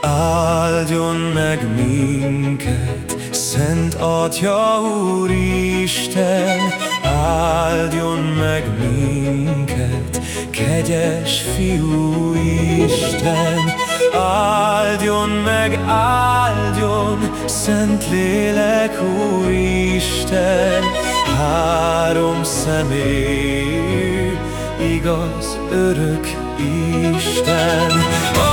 Ah. Áldjon meg minket, Szent Atya Úristen, Áldjon meg minket, kegyes Fiú Isten, Áldjon meg, áldjon, Szent Lélek Úristen, Három személy, igaz, örök Isten.